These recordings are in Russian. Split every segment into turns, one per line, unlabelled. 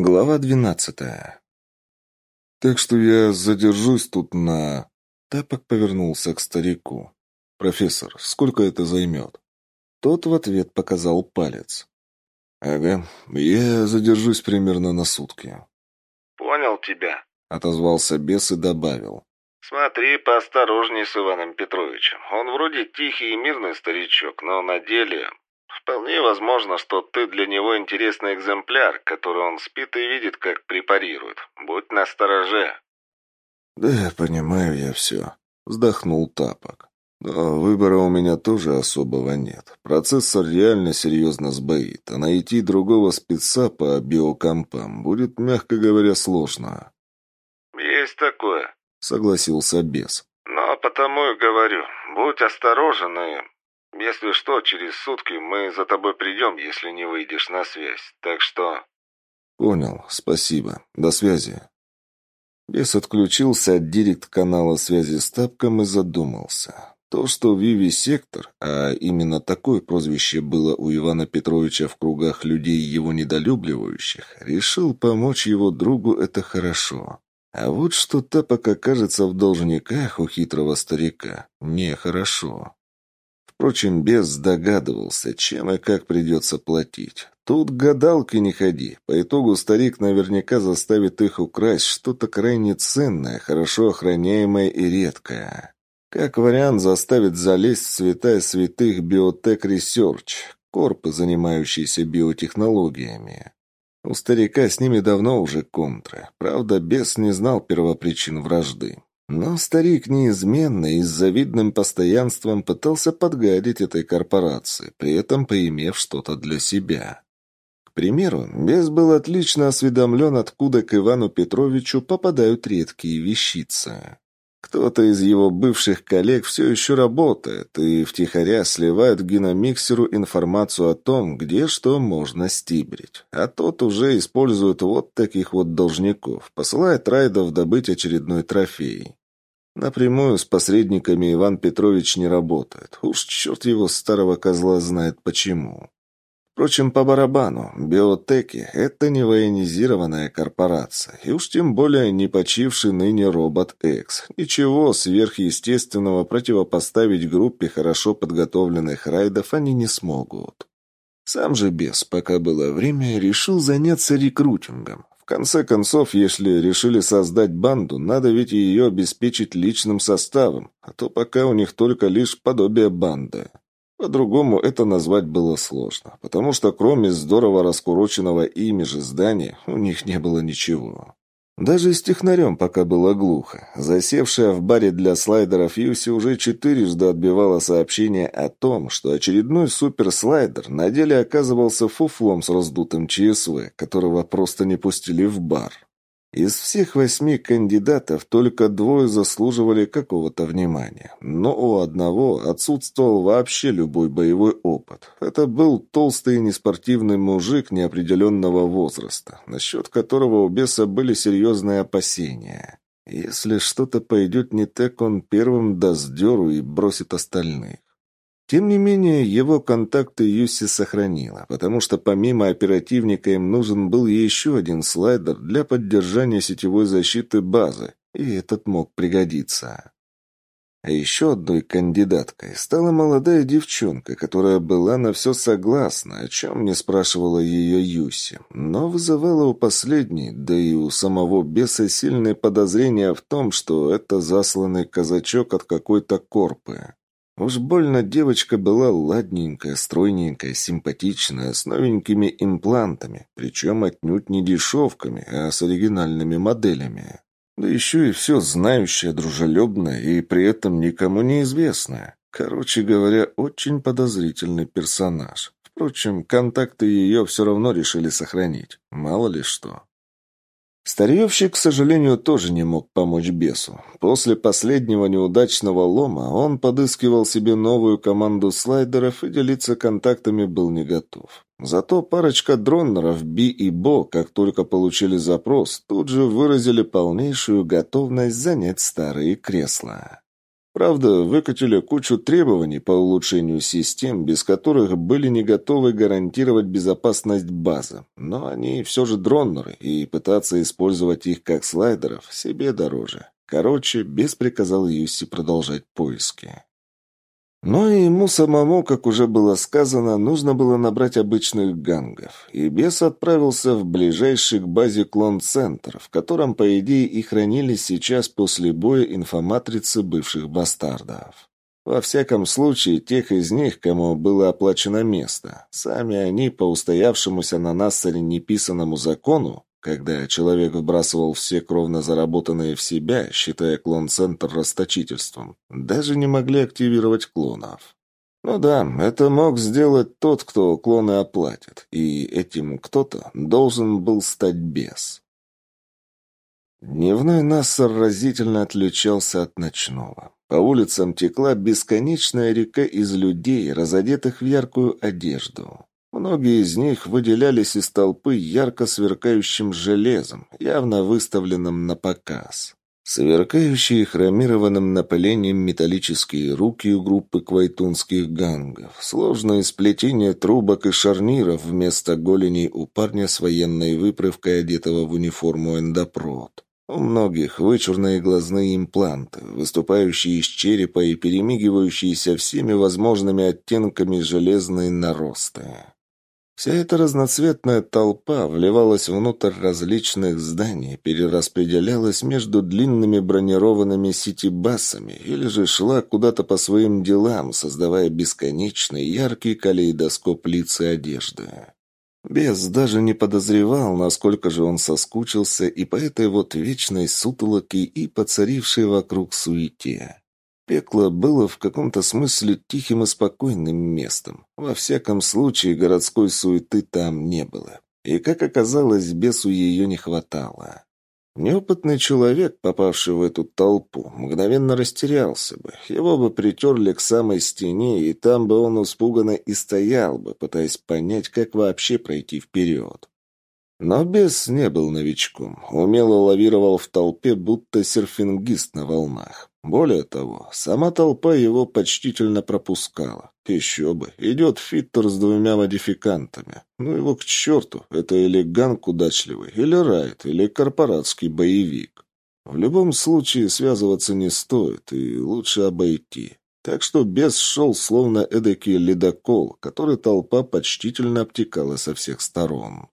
Глава двенадцатая. «Так что я задержусь тут на...» Тапок повернулся к старику. «Профессор, сколько это займет?» Тот в ответ показал палец. «Ага, я задержусь примерно на сутки».
«Понял тебя», —
отозвался бес и добавил.
«Смотри поосторожней с Иваном Петровичем. Он вроде тихий и мирный старичок, но на деле Вполне возможно, что ты для него интересный экземпляр, который он спит и видит, как препарирует. Будь настороже.
Да, понимаю я все. Вздохнул Тапок. Но выбора у меня тоже особого нет. Процессор реально серьезно сбоит, а найти другого спеца по биокомпам будет, мягко говоря, сложно.
Есть такое,
согласился бес.
Но потому и говорю, будь осторожен и если что, через сутки мы за тобой придем, если не выйдешь на связь. Так что...»
«Понял. Спасибо. До связи». Бес отключился от директ-канала связи с Тапком и задумался. То, что Виви Сектор, а именно такое прозвище было у Ивана Петровича в кругах людей его недолюбливающих, решил помочь его другу, это хорошо. А вот что Тапок окажется в должниках у хитрого старика, нехорошо. Впрочем, бес догадывался, чем и как придется платить. Тут гадалки не ходи. По итогу старик наверняка заставит их украсть что-то крайне ценное, хорошо охраняемое и редкое. Как вариант, заставит залезть в святая святых Biotech Research, корпы, занимающиеся биотехнологиями. У старика с ними давно уже контры. Правда, бес не знал первопричин вражды. Но старик неизменно и с завидным постоянством пытался подгадить этой корпорации, при этом поимев что-то для себя. К примеру, Бес был отлично осведомлен, откуда к Ивану Петровичу попадают редкие вещицы. Кто-то из его бывших коллег все еще работает и втихаря сливает геномиксеру информацию о том, где что можно стибрить. А тот уже использует вот таких вот должников, посылает райдов добыть очередной трофей. Напрямую с посредниками Иван Петрович не работает. Уж черт его старого козла знает почему. Впрочем, по барабану, биотеки – это не военизированная корпорация, и уж тем более не почивший ныне робот X. Ничего сверхъестественного противопоставить группе хорошо подготовленных райдов они не смогут. Сам же бес, пока было время, решил заняться рекрутингом конце концов, если решили создать банду, надо ведь ее обеспечить личным составом, а то пока у них только лишь подобие банды. По-другому это назвать было сложно, потому что кроме здорово раскуроченного ими же здания у них не было ничего. Даже с технарем пока было глухо. Засевшая в баре для слайдеров Юси уже четырежды отбивала сообщение о том, что очередной суперслайдер на деле оказывался фуфлом с раздутым ЧСВ, которого просто не пустили в бар. Из всех восьми кандидатов только двое заслуживали какого-то внимания. Но у одного отсутствовал вообще любой боевой опыт. Это был толстый и неспортивный мужик неопределенного возраста, насчет которого у беса были серьезные опасения. Если что-то пойдет не так, он первым даст деру и бросит остальных. Тем не менее, его контакты Юси сохранила, потому что помимо оперативника им нужен был еще один слайдер для поддержания сетевой защиты базы, и этот мог пригодиться. А еще одной кандидаткой стала молодая девчонка, которая была на все согласна, о чем не спрашивала ее Юси, но вызывала у последней, да и у самого беса сильные подозрения в том, что это засланный казачок от какой-то корпы. Уж больно девочка была ладненькая, стройненькая, симпатичная, с новенькими имплантами, причем отнюдь не дешевками, а с оригинальными моделями. Да еще и все знающая, дружелюбная и при этом никому неизвестная. Короче говоря, очень подозрительный персонаж. Впрочем, контакты ее все равно решили сохранить. Мало ли что. Старьевщик, к сожалению, тоже не мог помочь бесу. После последнего неудачного лома он подыскивал себе новую команду слайдеров и делиться контактами был не готов. Зато парочка дронеров Би и Бо, как только получили запрос, тут же выразили полнейшую готовность занять старые кресла. Правда, выкатили кучу требований по улучшению систем, без которых были не готовы гарантировать безопасность базы. Но они все же дроннеры, и пытаться использовать их как слайдеров себе дороже. Короче, Бес приказал Юси продолжать поиски. Но и ему самому, как уже было сказано, нужно было набрать обычных гангов, и бес отправился в ближайший к базе клон-центр, в котором, по идее, и хранились сейчас после боя инфоматрицы бывших бастардов. Во всяком случае, тех из них, кому было оплачено место. Сами они, по устоявшемуся на Нассаре неписанному закону, когда человек вбрасывал все кровно заработанные в себя, считая клон-центр расточительством, даже не могли активировать клонов. Ну да, это мог сделать тот, кто клоны оплатит, и этим кто-то должен был стать бес. Дневной Нассар разительно отличался от ночного. По улицам текла бесконечная река из людей, разодетых в яркую одежду. Многие из них выделялись из толпы ярко сверкающим железом, явно выставленным на показ. Сверкающие хромированным напылением металлические руки у группы квайтунских гангов, сложное сплетение трубок и шарниров вместо голеней у парня с военной выправкой, одетого в униформу эндопрод. У многих вычурные глазные импланты, выступающие из черепа и перемигивающиеся всеми возможными оттенками железные наросты. Вся эта разноцветная толпа вливалась внутрь различных зданий, перераспределялась между длинными бронированными сити-басами или же шла куда-то по своим делам, создавая бесконечный яркий калейдоскоп лиц и одежды. Бес даже не подозревал, насколько же он соскучился и по этой вот вечной сутолоке и поцарившей вокруг суете. Пекло было в каком-то смысле тихим и спокойным местом. Во всяком случае, городской суеты там не было. И, как оказалось, бесу ее не хватало. Неопытный человек, попавший в эту толпу, мгновенно растерялся бы. Его бы притерли к самой стене, и там бы он испуганно и стоял бы, пытаясь понять, как вообще пройти вперед. Но бес не был новичком, умело лавировал в толпе, будто серфингист на волнах. Более того, сама толпа его почтительно пропускала. Еще бы, идет фиттер с двумя модификантами. Ну его к черту, это или ганг удачливый, или райд, или корпоратский боевик. В любом случае связываться не стоит, и лучше обойти. Так что бес шел словно эдакий ледокол, который толпа почтительно обтекала со всех сторон.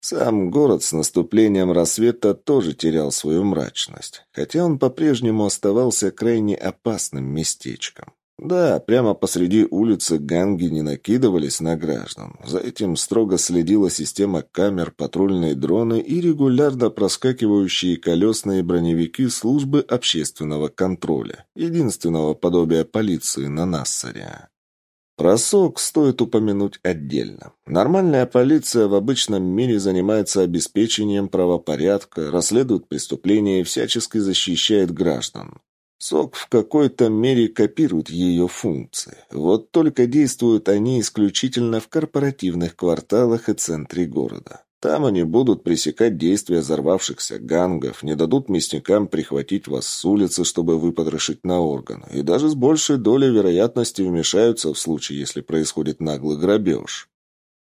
Сам город с наступлением рассвета тоже терял свою мрачность, хотя он по-прежнему оставался крайне опасным местечком. Да, прямо посреди улицы ганги не накидывались на граждан. За этим строго следила система камер, патрульные дроны и регулярно проскакивающие колесные броневики службы общественного контроля, единственного подобия полиции на Нассаре. Про СОК стоит упомянуть отдельно. Нормальная полиция в обычном мире занимается обеспечением правопорядка, расследует преступления и всячески защищает граждан. СОК в какой-то мере копирует ее функции. Вот только действуют они исключительно в корпоративных кварталах и центре города. Там они будут пресекать действия взорвавшихся гангов, не дадут мясникам прихватить вас с улицы, чтобы выпотрошить на органы, и даже с большей долей вероятности вмешаются в случае, если происходит наглый грабеж.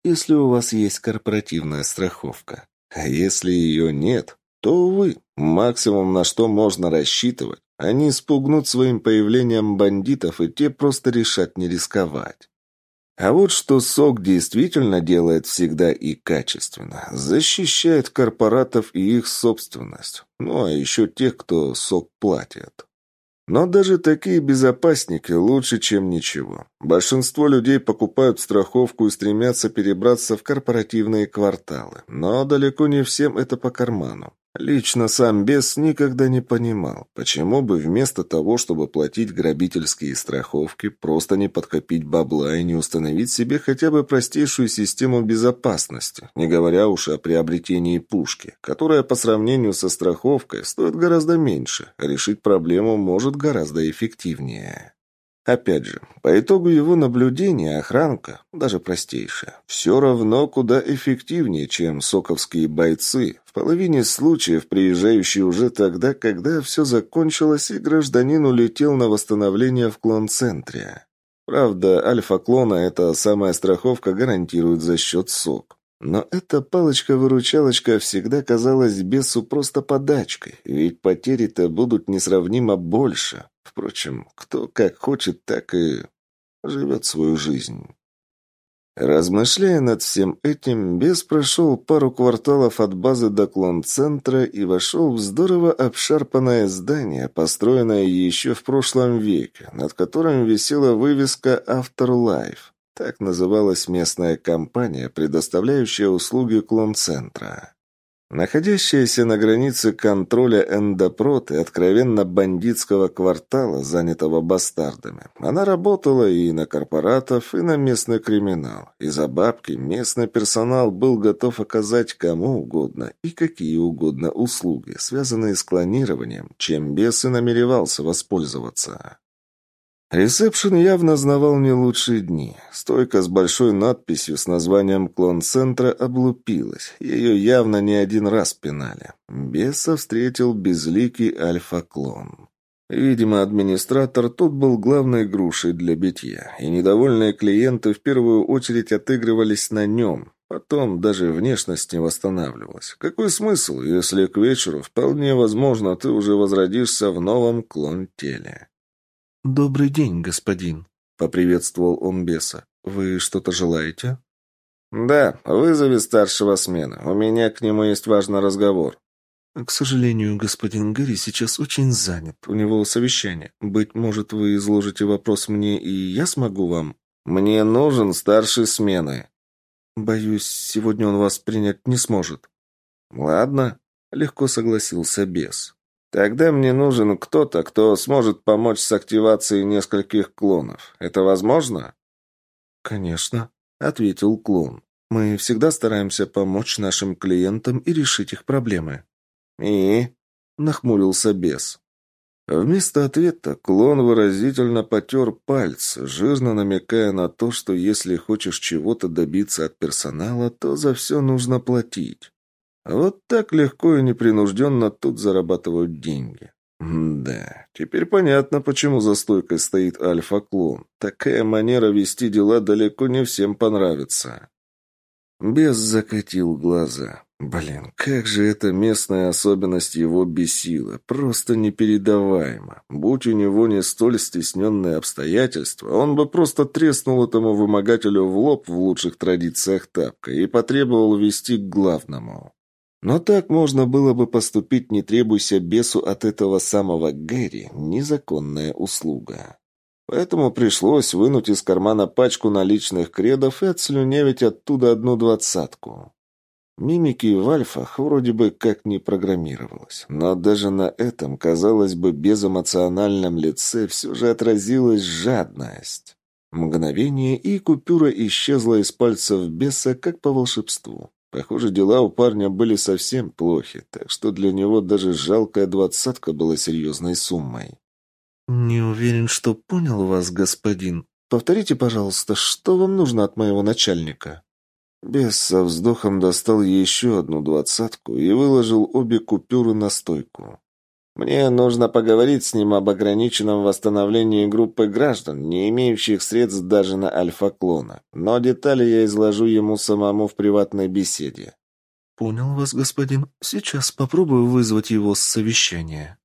Если у вас есть корпоративная страховка. А если ее нет, то, вы максимум на что можно рассчитывать, они спугнут своим появлением бандитов, и те просто решат не рисковать. А вот что СОК действительно делает всегда и качественно. Защищает корпоратов и их собственность. Ну, а еще тех, кто СОК платит. Но даже такие безопасники лучше, чем ничего. Большинство людей покупают страховку и стремятся перебраться в корпоративные кварталы. Но далеко не всем это по карману. Лично сам бес никогда не понимал, почему бы вместо того, чтобы платить грабительские страховки, просто не подкопить бабла и не установить себе хотя бы простейшую систему безопасности, не говоря уж о приобретении пушки, которая по сравнению со страховкой стоит гораздо меньше, а решить проблему может гораздо эффективнее. Опять же, по итогу его наблюдения охранка, даже простейшая, все равно куда эффективнее, чем соковские бойцы, в половине случаев приезжающие уже тогда, когда все закончилось и гражданин улетел на восстановление в клон-центре. Правда, альфа-клона эта самая страховка гарантирует за счет СОК. Но эта палочка-выручалочка всегда казалась бесу просто подачкой, ведь потери-то будут несравнимо больше. Впрочем, кто как хочет, так и живет свою жизнь. Размышляя над всем этим, бес прошел пару кварталов от базы до клон-центра и вошел в здорово обшарпанное здание, построенное еще в прошлом веке, над которым висела вывеска «Afterlife». Так называлась местная компания, предоставляющая услуги клон-центра. Находящаяся на границе контроля эндопрот и откровенно бандитского квартала, занятого бастардами, она работала и на корпоратов, и на местный криминал. И за бабки местный персонал был готов оказать кому угодно и какие угодно услуги, связанные с клонированием, чем бес и намеревался воспользоваться. Ресепшн явно знавал не лучшие дни. Стойка с большой надписью с названием «Клон-центра» облупилась. Ее явно не один раз пинали. Беса встретил безликий альфа-клон. Видимо, администратор тут был главной грушей для битья, и недовольные клиенты в первую очередь отыгрывались на нем. Потом даже внешность не восстанавливалась. Какой смысл, если к вечеру вполне возможно ты уже возродишься в новом клон-теле?
«Добрый день, господин», — поприветствовал он беса. «Вы что-то желаете?»
«Да, вызови старшего смены. У меня к нему есть важный разговор».
«К сожалению, господин Гэри сейчас очень занят. У него совещание. Быть может, вы изложите вопрос мне, и я смогу вам...»
«Мне нужен старший смены».
«Боюсь, сегодня он вас принять не сможет».
«Ладно», — легко согласился бес. Тогда мне нужен кто-то, кто сможет помочь с активацией нескольких клонов. Это возможно?
Конечно, ответил клон. Мы всегда стараемся помочь нашим клиентам и решить их проблемы.
И
нахмурился бес.
Вместо ответа клон выразительно потер пальцы, жирно намекая на то, что если хочешь чего-то добиться от персонала, то за все нужно платить. Вот так легко и непринужденно тут зарабатывают деньги. да, теперь понятно, почему за стойкой стоит альфа-клон. Такая манера вести дела далеко не всем понравится. Бес закатил глаза. Блин, как же эта местная особенность его бесила. Просто непередаваемо. Будь у него не столь стесненные обстоятельства, он бы просто треснул этому вымогателю в лоб в лучших традициях тапка и потребовал вести к главному. Но так можно было бы поступить, не требуйся бесу от этого самого Гэри, незаконная услуга. Поэтому пришлось вынуть из кармана пачку наличных кредов и отслюнявить оттуда одну двадцатку. Мимики в альфах вроде бы как не программировалось, но даже на этом, казалось бы, безэмоциональном лице все же отразилась жадность. Мгновение, и купюра исчезла из пальцев беса, как по волшебству. Похоже, дела у парня были совсем плохи, так что для него даже жалкая двадцатка была серьезной суммой.
«Не уверен, что понял вас, господин. Повторите, пожалуйста, что вам нужно от моего начальника?»
Бес со вздохом достал еще одну двадцатку и выложил обе купюры на стойку. Мне нужно поговорить с ним об ограниченном восстановлении группы граждан, не имеющих средств даже на альфа-клона. Но детали я изложу ему самому в приватной беседе.
Понял вас, господин. Сейчас попробую вызвать его с совещания.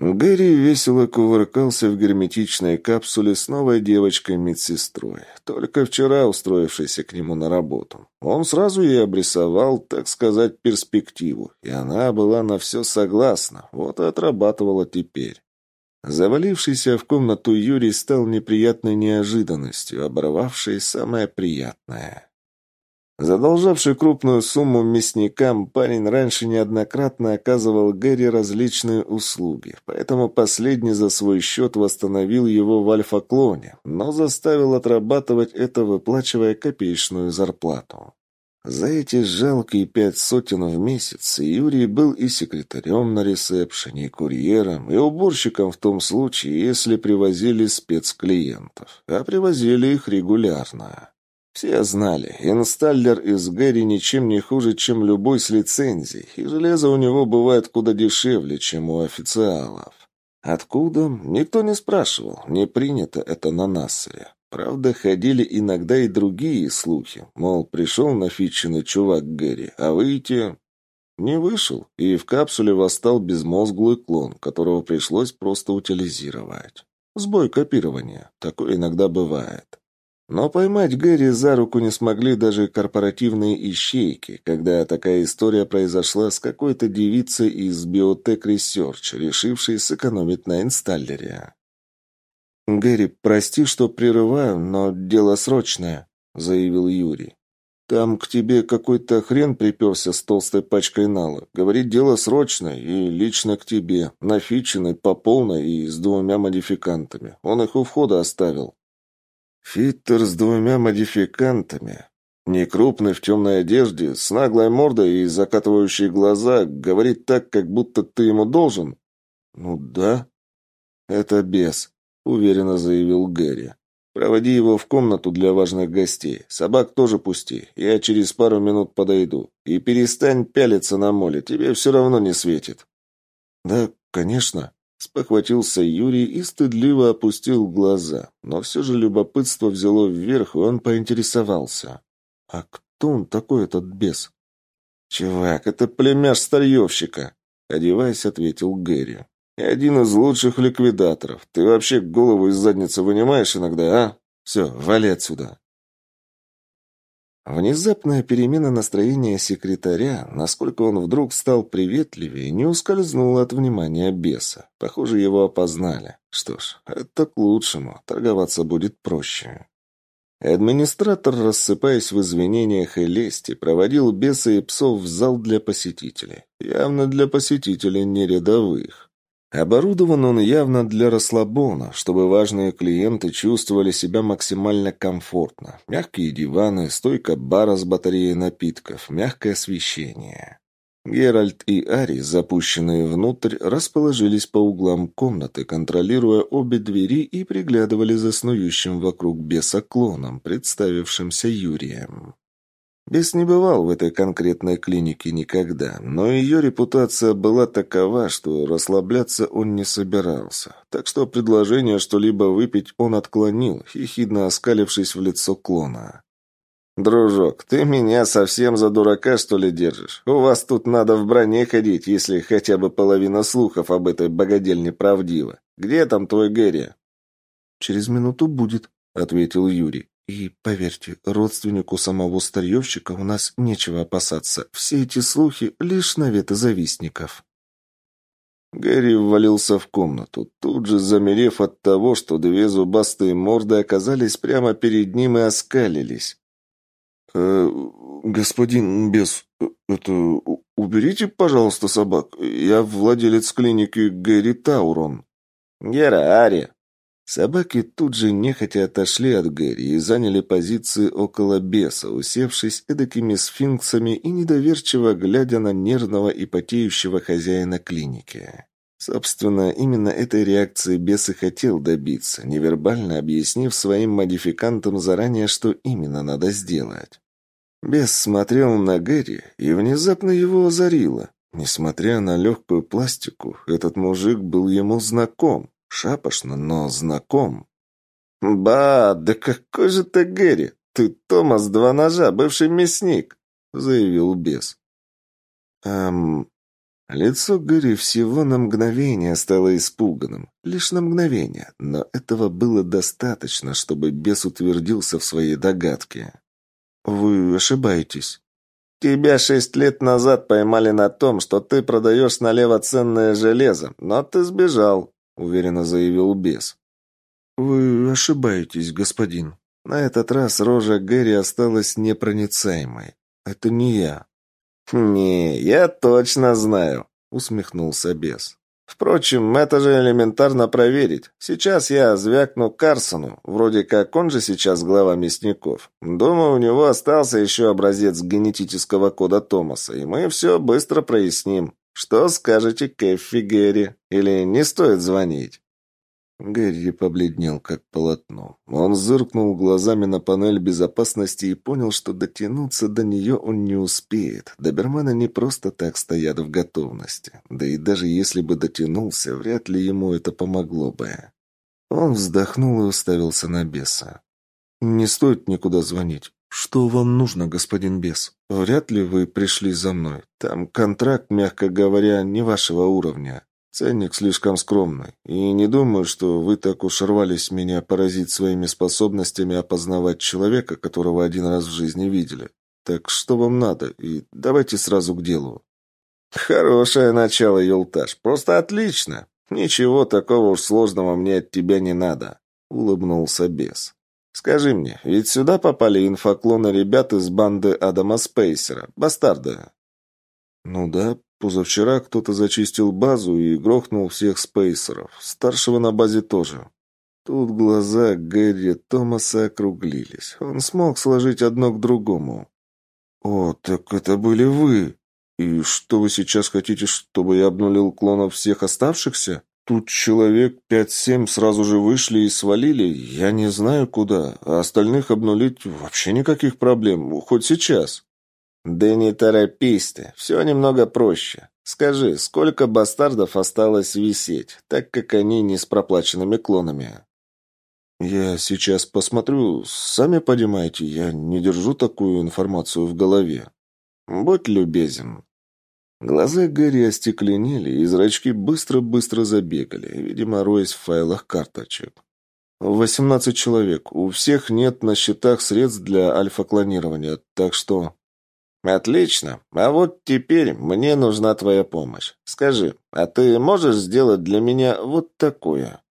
Гэри весело кувыркался в герметичной капсуле с новой девочкой-медсестрой, только вчера устроившейся к нему на работу. Он сразу ей обрисовал, так сказать, перспективу, и она была на все согласна, вот и отрабатывала теперь. Завалившийся в комнату Юрий стал неприятной неожиданностью, оборвавшей самое приятное. Задолжавший крупную сумму мясникам, парень раньше неоднократно оказывал Гэри различные услуги, поэтому последний за свой счет восстановил его в альфа-клоне, но заставил отрабатывать это, выплачивая копеечную зарплату. За эти жалкие пять сотен в месяц Юрий был и секретарем на ресепшене, и курьером, и уборщиком в том случае, если привозили спецклиентов, а привозили их регулярно. Все знали, инсталлер из Гэри ничем не хуже, чем любой с лицензией, и железо у него бывает куда дешевле, чем у официалов. Откуда? Никто не спрашивал, не принято это на Нассере. Правда, ходили иногда и другие слухи, мол, пришел на нафиченный чувак Гэри, а выйти... Не вышел, и в капсуле восстал безмозглый клон, которого пришлось просто утилизировать. Сбой копирования. Такое иногда бывает. Но поймать Гэри за руку не смогли даже корпоративные ищейки, когда такая история произошла с какой-то девицей из Biotech Research, решившей сэкономить на инсталлере. «Гэри, прости, что прерываю, но дело срочное», — заявил Юрий. «Там к тебе какой-то хрен приперся с толстой пачкой нала. Говорит, дело срочное и лично к тебе, нафиченный по полной и с двумя модификантами. Он их у входа оставил». «Фиттер с двумя модификантами», Некрупный, в темной одежде, с наглой мордой и закатывающей глаза, говорит так, как будто ты ему должен. Ну да. Это бес. — уверенно заявил Гэри. «Проводи его в комнату для важных гостей. Собак тоже пусти. Я через пару минут подойду. И перестань пялиться на моле. Тебе все равно не светит». «Да, конечно», — спохватился Юрий и стыдливо опустил глаза. Но все же любопытство взяло вверх, и он поинтересовался. «А кто он такой, этот бес?» «Чувак, это племяш старьевщика», — одеваясь, ответил Гэри. И один из лучших ликвидаторов. Ты вообще голову из задницы вынимаешь иногда, а? Все, вали отсюда. Внезапная перемена настроения секретаря, насколько он вдруг стал приветливее, не ускользнула от внимания беса. Похоже, его опознали. Что ж, это к лучшему. Торговаться будет проще. Администратор, рассыпаясь в извинениях и лести, проводил беса и псов в зал для посетителей. Явно для посетителей не рядовых. Оборудован он явно для расслабона, чтобы важные клиенты чувствовали себя максимально комфортно. Мягкие диваны, стойка бара с батареей напитков, мягкое освещение. Геральт и Ари, запущенные внутрь, расположились по углам комнаты, контролируя обе двери и приглядывали за снующим вокруг беса клоном, представившимся Юрием. Бес не бывал в этой конкретной клинике никогда, но ее репутация была такова, что расслабляться он не собирался. Так что предложение что-либо выпить он отклонил, хихидно оскалившись в лицо клона. «Дружок, ты меня совсем за дурака, что ли, держишь? У вас тут надо в броне ходить, если хотя бы половина слухов об этой богадельне правдива. Где там твой Гэри?» «Через минуту будет», — ответил Юрий. И, поверьте, родственнику самого старьевщика у нас нечего опасаться. Все эти слухи — лишь наветы завистников. Гэри ввалился в комнату, тут же замерев от того, что две зубастые морды оказались прямо перед ним и оскалились. «Э, «Господин Бес, это... уберите, пожалуйста, собак. Я владелец клиники Гэри Таурон». «Гера, Ари!» Собаки тут же нехотя отошли от Гэри и заняли позиции около беса, усевшись эдакими сфинксами и недоверчиво глядя на нервного и потеющего хозяина клиники. Собственно, именно этой реакции бес и хотел добиться, невербально объяснив своим модификантам заранее, что именно надо сделать. Бес смотрел на Гэри, и внезапно его озарило. Несмотря на легкую пластику, этот мужик был ему знаком. Шапошно, но знаком. «Ба, да какой же ты Гэри! Ты Томас Два Ножа, бывший мясник!» — заявил бес. «Эм...» Лицо Гэри всего на мгновение стало испуганным. Лишь на мгновение, но этого было достаточно, чтобы бес утвердился в своей догадке. «Вы ошибаетесь». «Тебя шесть лет назад поймали на том, что ты продаешь налево ценное железо, но ты сбежал уверенно заявил бес. «Вы ошибаетесь, господин. На этот раз рожа Гэри осталась непроницаемой. Это не я». «Не, я точно знаю», — усмехнулся бес.
Впрочем, это же элементарно проверить. Сейчас я звякну Карсону, вроде как он же сейчас глава мясников. Думаю, у него остался еще образец генетического кода Томаса, и мы все быстро проясним. Что скажете Кэффи Гэри? Или не стоит звонить?»
Гэри побледнел, как полотно. Он зыркнул глазами на панель безопасности и понял, что дотянуться до нее он не успеет. Доберманы не просто так стоят в готовности. Да и даже если бы дотянулся, вряд ли ему это помогло бы. Он вздохнул и уставился на беса. «Не стоит никуда звонить. Что вам нужно, господин бес? Вряд ли вы пришли за мной. Там контракт, мягко говоря, не вашего уровня». Ценник слишком скромный, и не думаю, что вы так уж рвались меня поразить своими способностями опознавать человека, которого один раз в жизни видели. Так что вам надо? И давайте сразу к делу».
«Хорошее начало, Юлташ. Просто отлично. Ничего такого уж сложного мне от тебя не надо», — улыбнулся бес. «Скажи мне, ведь сюда попали инфоклоны ребят из банды Адама Спейсера, бастарды?»
«Ну да, Позавчера кто-то зачистил базу и грохнул всех спейсеров. Старшего на базе тоже. Тут глаза Гэри Томаса округлились. Он смог сложить одно к другому. «О, так это были вы! И что вы сейчас хотите, чтобы я обнулил клонов всех оставшихся? Тут человек пять-семь сразу же вышли и свалили. Я не знаю куда, а остальных обнулить вообще никаких проблем, хоть сейчас».
«Да не торопись ты, все немного проще. Скажи, сколько бастардов осталось висеть, так как они не с проплаченными клонами?»
«Я сейчас посмотрю. Сами понимаете, я не держу такую информацию в голове.
Будь любезен».
Глаза Гэри остекленели, и зрачки быстро-быстро забегали, видимо, роясь в файлах карточек. «Восемнадцать человек. У всех нет на счетах средств для альфа-клонирования, так что...»
«Отлично. А вот теперь мне нужна твоя помощь. Скажи, а ты можешь сделать для меня вот такое?»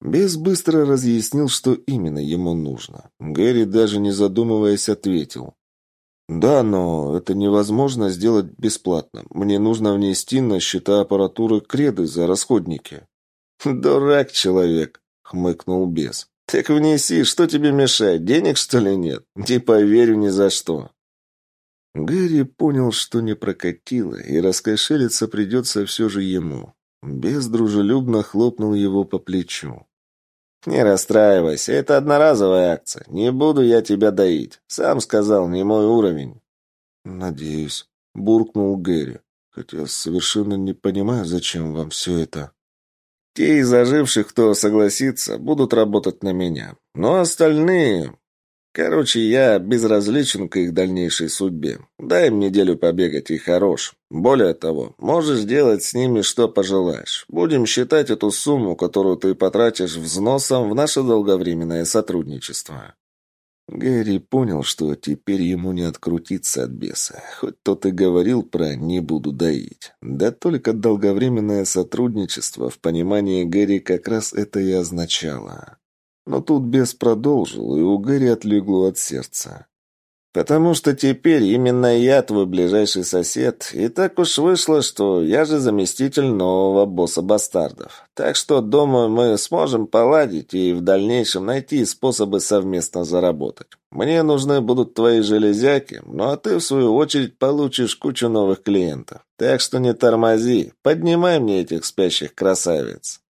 Бес быстро разъяснил, что именно ему нужно. Гэри, даже не задумываясь, ответил. «Да, но это невозможно сделать бесплатно. Мне нужно внести на счета аппаратуры креды за расходники».
«Дурак человек», — хмыкнул бес. «Так внеси, что тебе мешает? Денег, что ли, нет? Не поверю ни за что».
Гэри понял, что не прокатило, и раскошелиться придется все же ему. Без дружелюбно хлопнул его по плечу.
«Не расстраивайся, это одноразовая акция. Не буду я тебя доить. Сам сказал, не мой уровень».
«Надеюсь», — буркнул Гэри, хотя совершенно не понимаю, зачем вам все это.
«Те из оживших, кто согласится, будут работать на меня. Но остальные... Короче, я безразличен к их дальнейшей судьбе. Дай им неделю побегать и хорош. Более того, можешь делать с ними что пожелаешь. Будем считать эту сумму, которую ты потратишь взносом в наше долговременное сотрудничество».
Гэри понял, что теперь ему не открутиться от беса. Хоть тот и говорил про «не буду доить». Да только долговременное сотрудничество в понимании Гэри как раз это и означало. Но тут бес продолжил, и у Гэри отлегло от сердца.
«Потому что теперь именно я твой ближайший сосед, и так уж вышло, что я же заместитель нового босса бастардов. Так что, думаю, мы сможем поладить и в дальнейшем найти способы совместно заработать. Мне нужны будут твои железяки, ну а ты, в свою очередь, получишь кучу новых клиентов. Так что не тормози, поднимай мне этих спящих красавиц».